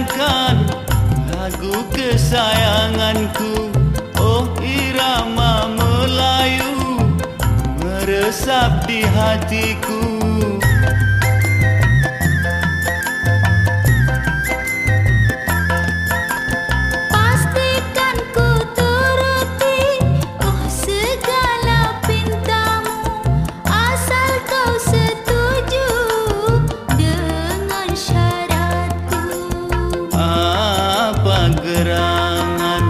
dengarkan lagu kesayanganku. Oh irama Melayu meresap di hatiku. gerangan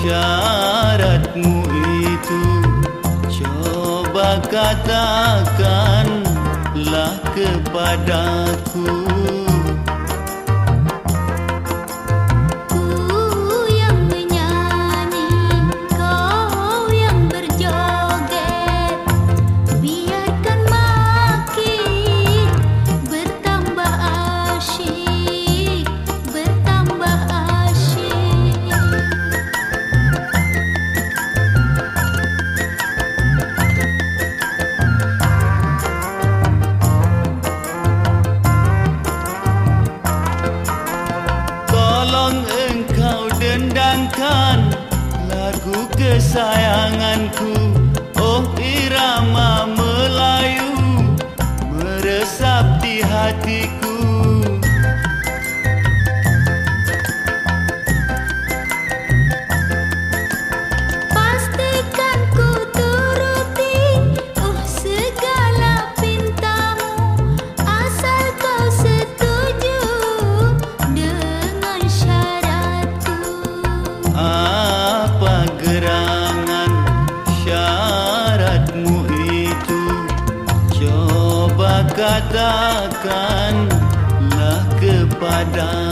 syaratmu itu Coba katakanlah kepadaku. menyayangkan lagu kesayanganku. Oh irama melayu meresap di hatiku. katakanlah kepada aku.